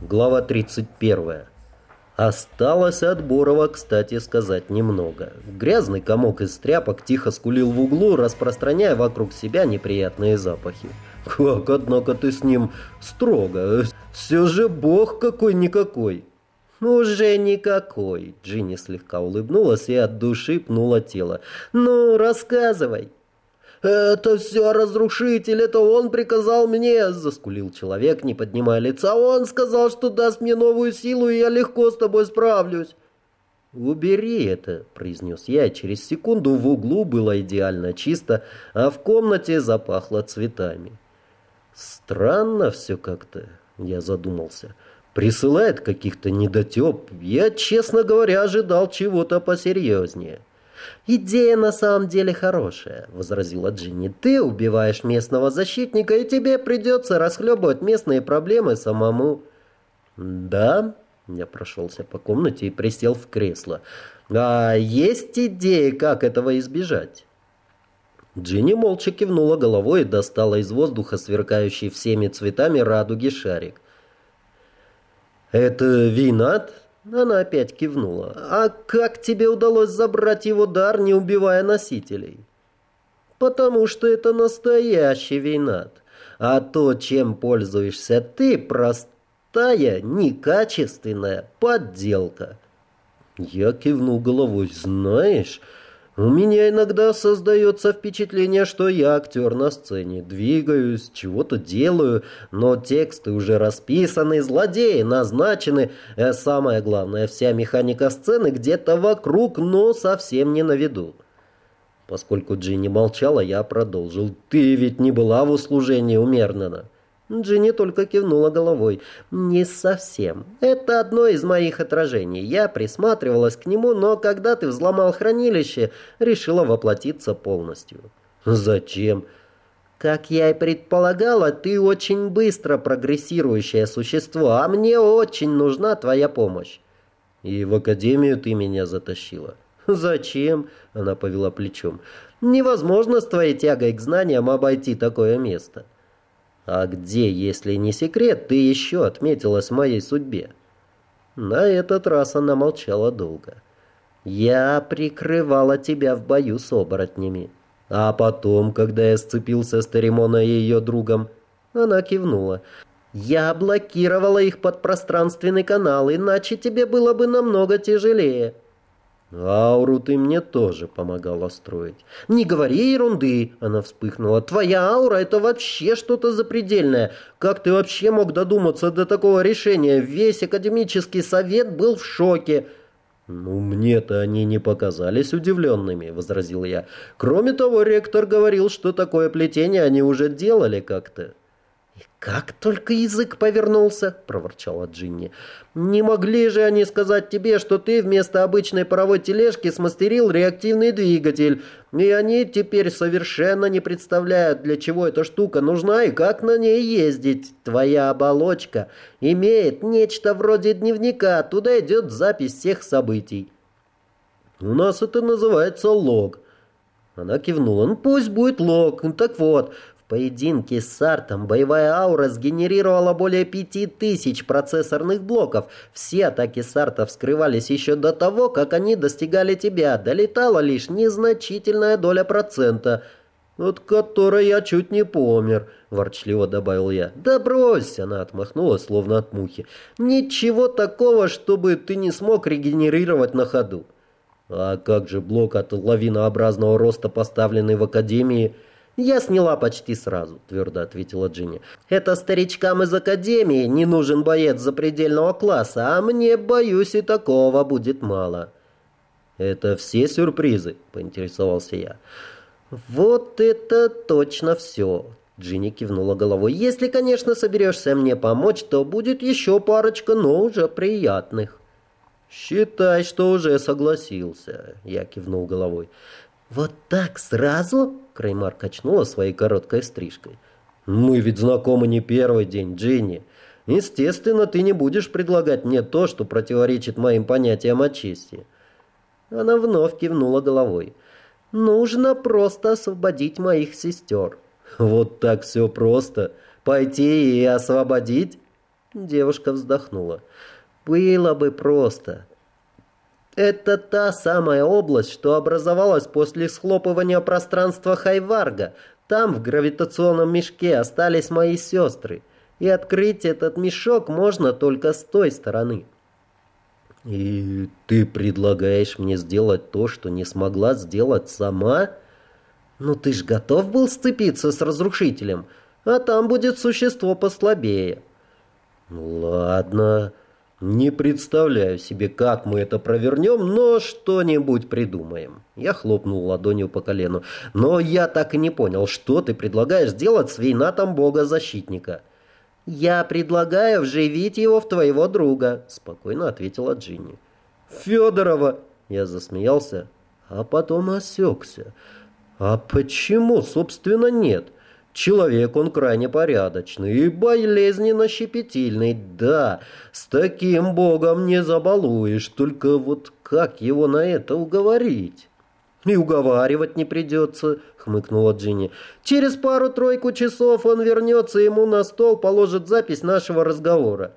Глава 31. Осталось от Борова, кстати сказать, немного. Грязный комок из тряпок тихо скулил в углу, распространяя вокруг себя неприятные запахи. «Как, однако, ты с ним строго? Все же бог какой-никакой!» «Уже никакой!» Джинни слегка улыбнулась и от души пнула тело. «Ну, рассказывай!» «Это все разрушитель, это он приказал мне!» Заскулил человек, не поднимая лица. «Он сказал, что даст мне новую силу, и я легко с тобой справлюсь!» «Убери это», — произнес я, через секунду в углу было идеально чисто, а в комнате запахло цветами. «Странно все как-то», — я задумался. «Присылает каких-то недотеп. Я, честно говоря, ожидал чего-то посерьезнее». «Идея на самом деле хорошая», — возразила Джинни. «Ты убиваешь местного защитника, и тебе придется расхлебывать местные проблемы самому». «Да?» — я прошелся по комнате и присел в кресло. «А есть идеи, как этого избежать?» Джинни молча кивнула головой и достала из воздуха сверкающий всеми цветами радуги шарик. «Это винат?» Она опять кивнула. «А как тебе удалось забрать его дар, не убивая носителей?» «Потому что это настоящий винат. А то, чем пользуешься ты, простая, некачественная подделка». Я кивнул головой. «Знаешь...» У меня иногда создается впечатление, что я актер на сцене. Двигаюсь, чего-то делаю, но тексты уже расписаны, злодеи назначены. А самое главное, вся механика сцены где-то вокруг, но совсем не на виду. Поскольку Джинни молчала, я продолжил. «Ты ведь не была в услужении у Мернана?» Джинни только кивнула головой. «Не совсем. Это одно из моих отражений. Я присматривалась к нему, но когда ты взломал хранилище, решила воплотиться полностью». «Зачем?» «Как я и предполагала, ты очень быстро прогрессирующее существо, а мне очень нужна твоя помощь». «И в академию ты меня затащила». «Зачем?» — она повела плечом. «Невозможно с твоей тягой к знаниям обойти такое место». А где, если не секрет, ты еще отметилась в моей судьбе? На этот раз она молчала долго. Я прикрывала тебя в бою с оборотнями. А потом, когда я сцепился с Теремона и ее другом, она кивнула. Я блокировала их подпространственный канал, иначе тебе было бы намного тяжелее. «Ауру ты мне тоже помогала строить». «Не говори ерунды!» — она вспыхнула. «Твоя аура — это вообще что-то запредельное. Как ты вообще мог додуматься до такого решения? Весь академический совет был в шоке». «Ну, мне-то они не показались удивленными», — возразил я. «Кроме того, ректор говорил, что такое плетение они уже делали как-то». «И как только язык повернулся!» — проворчала Джинни. «Не могли же они сказать тебе, что ты вместо обычной паровой тележки смастерил реактивный двигатель, и они теперь совершенно не представляют, для чего эта штука нужна и как на ней ездить. Твоя оболочка имеет нечто вроде дневника, туда идет запись всех событий». «У нас это называется лог». Она кивнула. «Ну, пусть будет лог. Так вот, поединке с Сартом боевая аура сгенерировала более пяти тысяч процессорных блоков. Все атаки Сарта вскрывались еще до того, как они достигали тебя. Долетала лишь незначительная доля процента, от которой я чуть не помер, ворчливо добавил я. Да брось, она отмахнулась, словно от мухи. Ничего такого, чтобы ты не смог регенерировать на ходу. А как же блок от лавинообразного роста, поставленный в Академии... «Я сняла почти сразу», — твердо ответила Джинни. «Это старичкам из академии не нужен боец запредельного класса, а мне, боюсь, и такого будет мало». «Это все сюрпризы?» — поинтересовался я. «Вот это точно все», — Джинни кивнула головой. «Если, конечно, соберешься мне помочь, то будет еще парочка, но уже приятных». «Считай, что уже согласился», — я кивнул головой. «Вот так сразу?» — Креймар качнула своей короткой стрижкой. «Мы ведь знакомы не первый день, Джинни. Естественно, ты не будешь предлагать мне то, что противоречит моим понятиям о чести». Она вновь кивнула головой. «Нужно просто освободить моих сестер». «Вот так все просто. Пойти и освободить?» Девушка вздохнула. «Было бы просто. Это та самая область, что образовалась после схлопывания пространства Хайварга. Там, в гравитационном мешке, остались мои сестры. И открыть этот мешок можно только с той стороны». «И ты предлагаешь мне сделать то, что не смогла сделать сама?» «Ну ты ж готов был сцепиться с разрушителем, а там будет существо послабее». «Ну ладно, не представляю себе, как мы это провернем, но что-нибудь придумаем». Я хлопнул ладонью по колену. «Но я так и не понял, что ты предлагаешь делать с вейнатом бога-защитника?» «Я предлагаю вживить его в твоего друга», — спокойно ответила Джинни. «Федорова!» — я засмеялся, а потом осекся. «А почему, собственно, нет?» Человек он крайне порядочный и болезненно щепетильный, да, с таким богом не забалуешь, только вот как его на это уговорить? «И уговаривать не придется», — хмыкнула Джинни. «Через пару-тройку часов он вернется, ему на стол положит запись нашего разговора».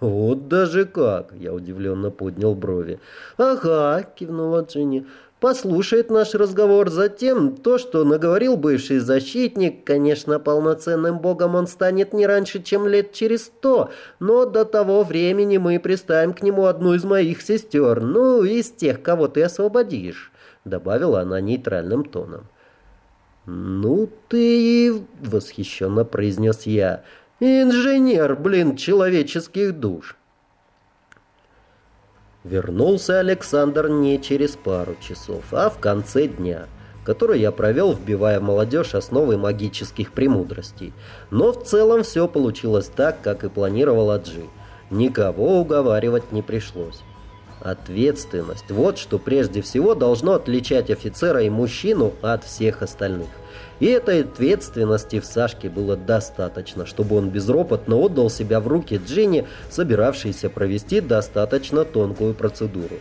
«Вот даже как!» — я удивленно поднял брови. «Ага», — кивнула Джинни. «Послушает наш разговор. Затем то, что наговорил бывший защитник, конечно, полноценным богом он станет не раньше, чем лет через сто, но до того времени мы приставим к нему одну из моих сестер, ну, из тех, кого ты освободишь». — добавила она нейтральным тоном. «Ну ты...» — восхищенно произнес я. «Инженер, блин, человеческих душ!» Вернулся Александр не через пару часов, а в конце дня, который я провел, вбивая молодежь основы магических премудростей. Но в целом все получилось так, как и планировала Джи. Никого уговаривать не пришлось. Ответственность. Вот что прежде всего должно отличать офицера и мужчину от всех остальных. И этой ответственности в Сашке было достаточно, чтобы он безропотно отдал себя в руки Джинни, собиравшейся провести достаточно тонкую процедуру.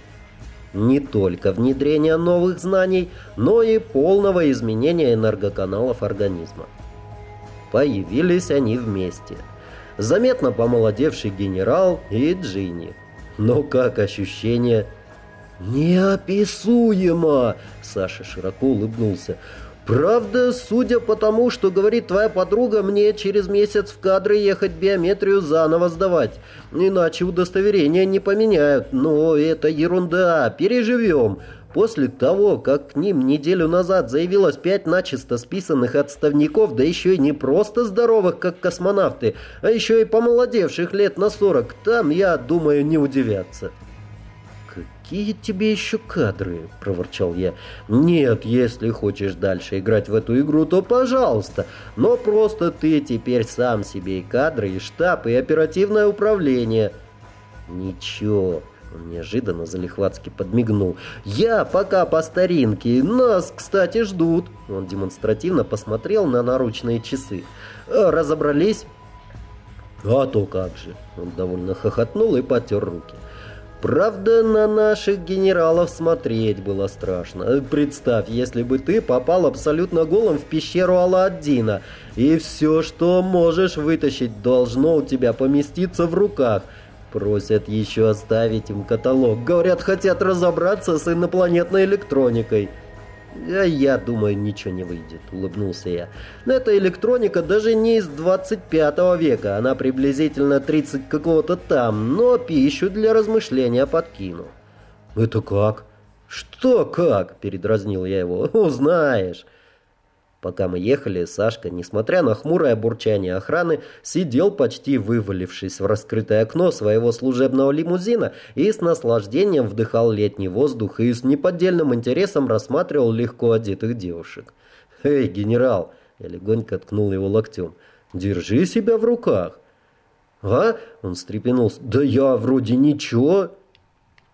Не только внедрение новых знаний, но и полного изменения энергоканалов организма. Появились они вместе. Заметно помолодевший генерал и Джинни. Но как ощущение? Неописуемо! Саша широко улыбнулся. Правда, судя по тому, что говорит твоя подруга, мне через месяц в кадры ехать биометрию заново сдавать. Иначе удостоверения не поменяют. Но это ерунда. Переживем. После того, как к ним неделю назад заявилось пять начисто списанных отставников, да еще и не просто здоровых, как космонавты, а еще и помолодевших лет на сорок, там, я думаю, не удивятся. «Какие тебе еще кадры?» – проворчал я. «Нет, если хочешь дальше играть в эту игру, то пожалуйста. Но просто ты теперь сам себе и кадры, и штаб, и оперативное управление». «Ничего, он неожиданно залихватски подмигнул. «Я пока по старинке. Нас, кстати, ждут». Он демонстративно посмотрел на наручные часы. «А, «Разобрались?» «А то как же!» Он довольно хохотнул и потер руки. Правда, на наших генералов смотреть было страшно. Представь, если бы ты попал абсолютно голым в пещеру Алладдина, и все, что можешь вытащить, должно у тебя поместиться в руках – Просят еще оставить им каталог. Говорят, хотят разобраться с инопланетной электроникой. А я думаю, ничего не выйдет, улыбнулся я. Но эта электроника даже не из 25 века, она приблизительно 30 какого-то там, но пищу для размышления подкину. Это как? Что как? Передразнил я его. Узнаешь. Пока мы ехали, Сашка, несмотря на хмурое бурчание охраны, сидел почти вывалившись в раскрытое окно своего служебного лимузина и с наслаждением вдыхал летний воздух и с неподдельным интересом рассматривал легко одетых девушек. «Эй, генерал!» — я легонько ткнул его локтем. «Держи себя в руках!» «А?» — он встрепенулся. «Да я вроде ничего!»